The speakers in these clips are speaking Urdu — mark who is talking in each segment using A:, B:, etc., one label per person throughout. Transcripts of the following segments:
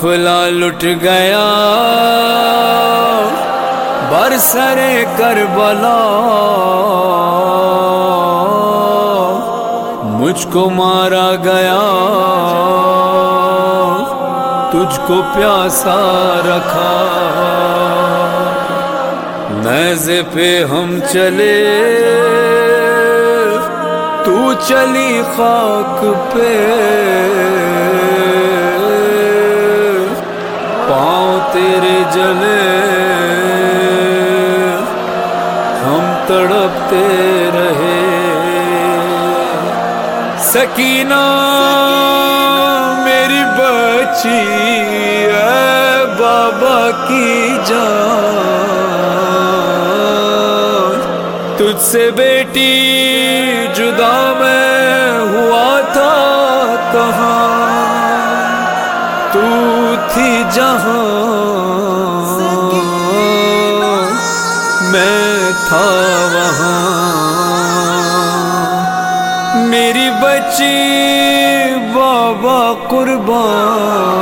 A: قافلہ لٹ گیا۔ برسر کربلا۔ مجھ کو مارا گیا۔ تجھ کو پیاسا رکھا۔ نیزے پہ ہم چلے۔ تو چلی خاک پہ۔ پاؤں تیرے جلے، ہم تڑپتے رہے۔ سکینہ میری بچی اے بابا کی جان۔ تجھ سے بیٹی میں تھا وہاں۔ میری بچی بابا قربان۔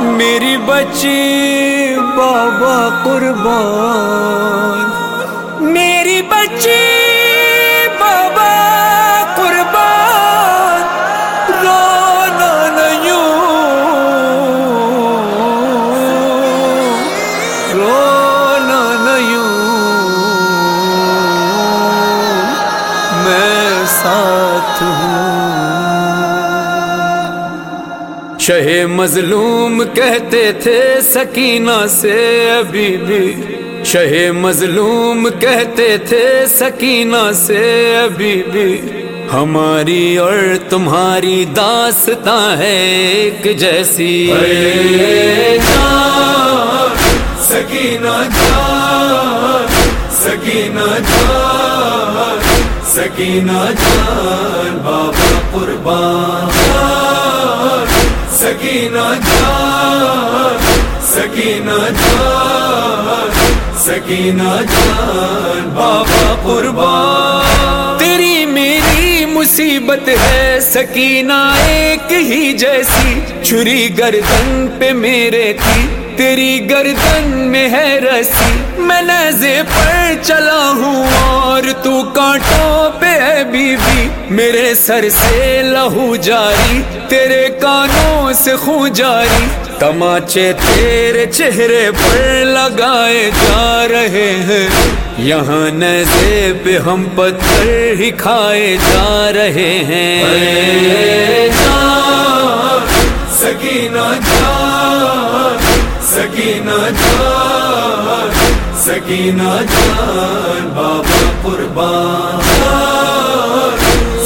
A: میری بچی بابا قربان۔ شہ مظلوم کہتے تھے سکینہ سے ابھی بھی۔ شہ مظلوم کہتے تھے سکینہ سے ابھی بھی۔ ہماری اور تمہاری داستان ہے ایک جیسی۔ سکینہ جان سکینہ جان سکینہ جان، بابا قربان۔ سکینہ جان سکینہ جان سکینہ جان، بابا قربان۔ تیری میری مصیبت ہے سکینہ ایک ہی جیسی، چھری گردن پہ میرے تھی تیری گردن میں ہے رسی، میں نیزے پر چلا ہوں اور تو کانٹوں پہ ہے بی بی میرے سر سے لہو جاری، تیرے کانوں سے خون جاری۔ تماچے تیرے چہرے پر لگائے جا رہے ہیں۔ یہاں نیزے پہ ہم پتھر ہی کھائے جا رہے ہیں۔ جا سکینہ جان۔ سکینہ جان سکینہ جان بابا قربان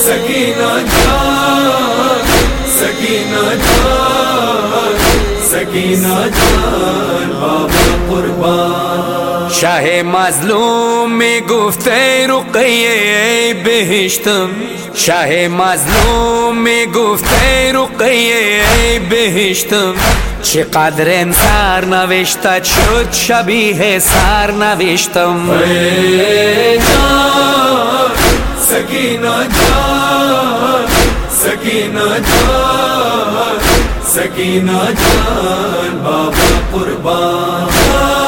A: سکینہ جان سکینہ جان سکینہ جان بابا قربان۔ شاہ مظلوم میں گفتے رقیے بہشتم شاہ مظلوم میں گفته رقیه بهشتم چقدر انسار نوشتت شد شبیه سر نوشتم جان سکینہ جان سکینہ جان سکینہ جان، بابا قربان۔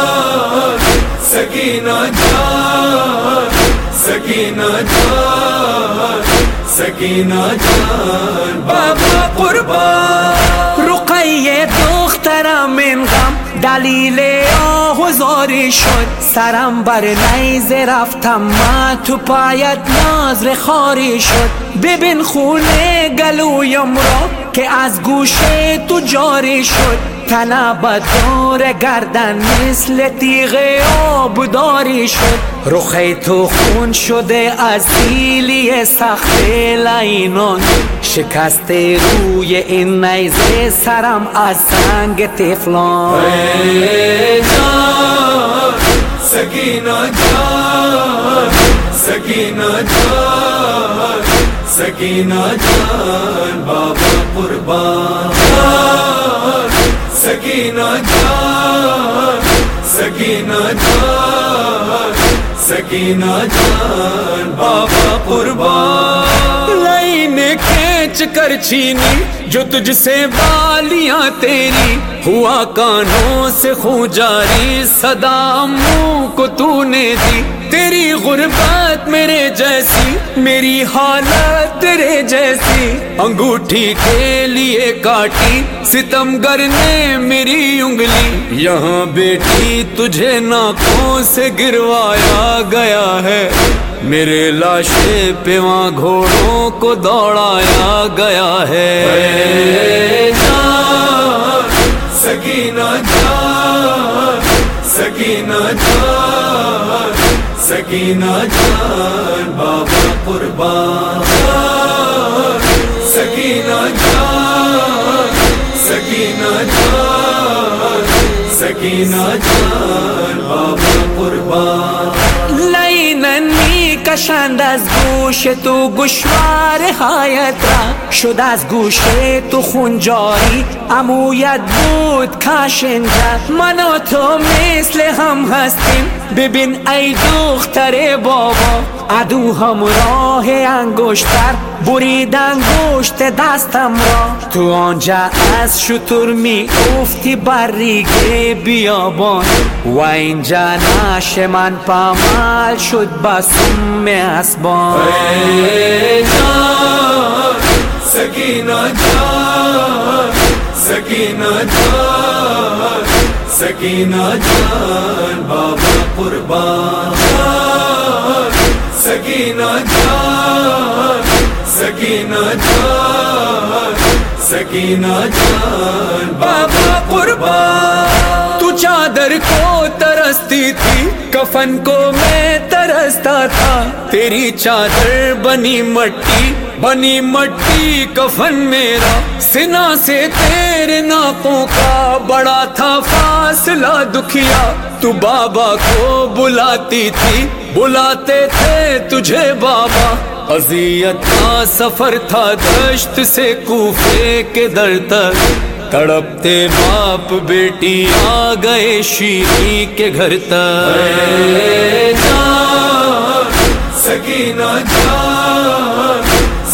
A: سکینہ جان سکینہ جان سکینہ جان، بابا قربان۔
B: رقیه دخترم من غم، دلیل آهوزاری شد۔ سرم بر نیزه رفتم من تو پایت نازر خاری شد۔ ببین خونه گلویم را که از گوشه تو جاری شد۔ تنبت دور گردن مثل تیغ آبداری شد. رخی تو خون شده از سیلی سخت لینان شکست روی این نیزه سرم از سنگ تفلان
A: جان سکینہ جان سکینہ جان سکینہ جان، بابا قربان. سکینہ جان سکینہ جان سکینہ جان، بابا قربان۔
B: لائن کھینچ کر چھینی، جو تجھ سے بالیاں تیری، ہوا کانوں سے خون جاری صدا منہ کو تو نے دی۔ تیری غربت میرے جیسی، میری حالت تیرے جیسی۔ انگوٹھی کے لیے کاٹی، ستم گر نے میری انگلی۔ یہاں بیٹی، تجھے ناکوں سے گروایا گیا ہے۔ میرے لاشے پہ وہاں گھوڑوں کو دوڑایا گیا ہے۔
A: جان سکینہ جان سکینہ جان۔ سکینہ جان بابا قربان سکینہ جان سکینہ جان سکینہ جان بابا قربان
B: کشند از گوش تو، گشوار حایت را. شد از گوش تو خونجاری امویت بود کاشنجا من و تو مثل هم هستیم. ببین ای دختر بابا عدو هم راه انگشتر. برید انگشت دستم را تو آنجا از شطور می افتی بر ریگ بیابان و اینجا ناش من پامال شد بسم اسبان
A: اے جان سکینہ جان سکینہ جان سکینہ جان بابا قربان جان سکینہ جان سکینہ جان سکینہ جان،
B: بابا قربان۔ تو چادر کو ترستی تھی، کفن کو میں ترستا تھا۔ تیری چادر بنی مٹی بنی مٹی کفن میرا۔ سنا سے تیرے ناپوں کا بڑا تھا فاصلہ دکھیا۔ تو بابا کو بلاتی تھی، بلاتے تھے تجھے بابا۔ اذیت کا سفر تھا دشت سے کوفے کے در تک۔ تڑپتے باپ بیٹی آ گئے شیری کے گھر تک۔
A: سکینہ جان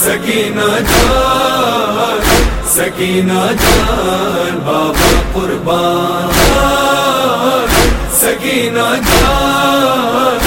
A: سکینہ جان سکینہ جان، بابا قربان۔ سکینہ جان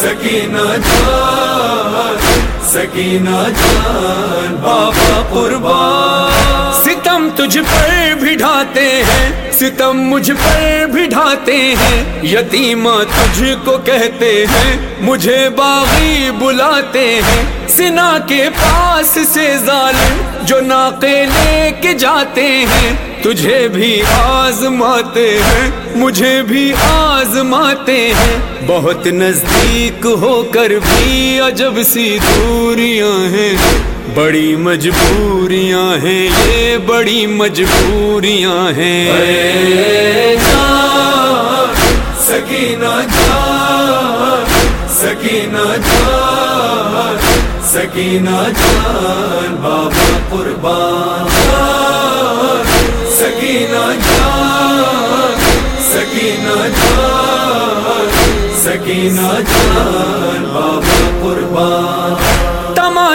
A: سکینہ جان سکینہ جان، بابا قربان۔
B: ستم تجھ پر بھی ڈھاتے ہیں، ستم مجھ پر بھی ڈھاتے ہیں۔ یتیمہ تجھ کو کہتے ہیں، مجھے باغی بلاتے ہیں۔ سنا کے پاس سے ظالم جو ناقے لے کے جاتے ہیں، تجھے بھی آزماتے ہیں، مجھے بھی آزماتے ہیں۔ بہت نزدیک ہو کر بھی عجب سی دوریاں ہیں۔ بڑی مجبوریاں ہیں، یہ بڑی مجبوریاں ہیں۔
A: اے جان، سکینہ جان سکینہ جان۔ سکینہ جان بابا قربان۔ سکینہ جان سکینہ جان سکینہ جان بابا قربان۔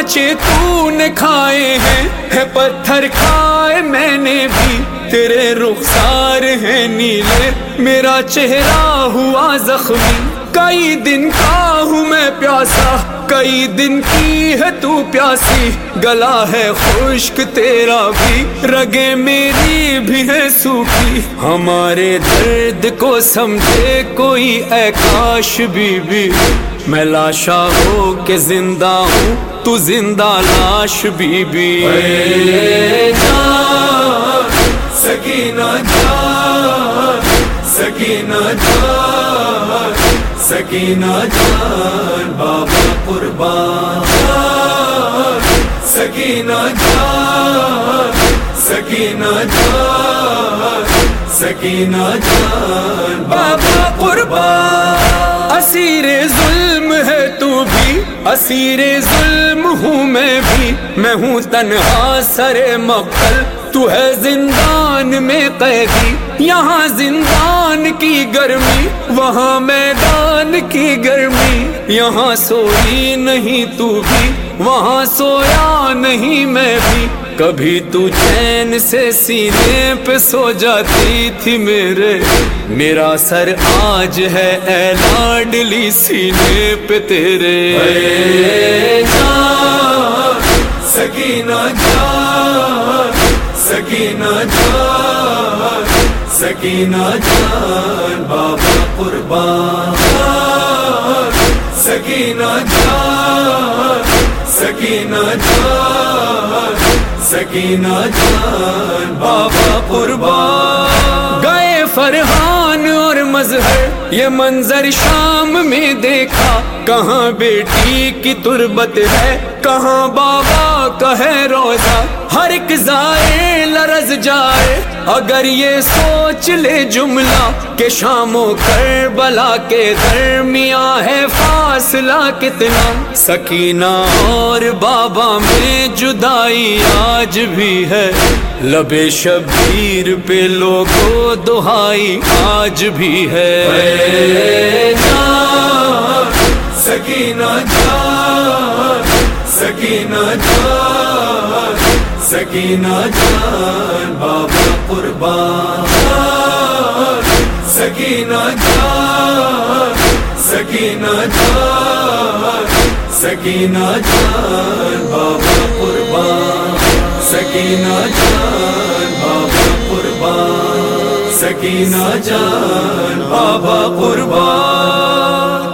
B: تماچے تو نے کھائے ہیں؟ ہے پتھر کھائے میں نے بھی۔ تیرے رخسار ہیں نیلے۔ میرا چہرہ ہوا زخمی۔ کئی دن کا ہوں میں پیاسا۔ کئی دن کی ہے تو پیاسی۔ گلا ہے خشک تیرا بھی۔ رگے میری بھی ہے سوکھی۔ ہمارے درد کو سمجھے کوئی اے کاش بی بی۔ میں لاشا ہو کے زندہ ہوں تو زندہ لاش بی بی
A: جان سکینہ جان سکینہ جان سکینہ جان بابا قربان سکینہ جان سکینہ جان سکینہ جان
B: بابا قربان۔ اسیر ظلم ہے تو بھی اسیر ظلم ہوں میں بھی۔ میں ہوں تنہا سر مقتل،
A: تو ہے زندان میں قیدی۔ یہاں زندان کی گرمی، وہاں میدان کی گرمی۔ یہاں سوئی نہیں تو بھی، وہاں سویا نہیں میں بھی۔ کبھی تو چین سے سینے پہ سو جاتی تھی میرے۔ میرا سر آج ہے اے لاڈلی سینے پہ تیرے۔ سکینہ جان سکینہ جان سکینہ جان، بابا قربان سکینہ جان سکینہ جان۔ سکینہ جان بابا قربان۔ گئے فرحان اور مظہر۔ یہ منظر شام میں دیکھا، کہاں بیٹی کی تربت ہے، کہاں بابا کا ہے روزہ؟ ہر ایک ضائع لرز جائے، اگر یہ سوچ لے جملہ کہ شام و کر بلا کے درمیاں ہے فاصلہ کتنا؟ سکینہ اور بابا میں جدائی آج بھی ہے۔ لب شبیر پہ لوگو دہائی آج بھی ہے۔ سکینہ جان سکینہ جان سکینہ جان بابا قربان، سکینہ جان سکینہ جان سکینہ جان بابا قربان سکینہ جان بابا قربان۔ سکینہ جان بابا قربان۔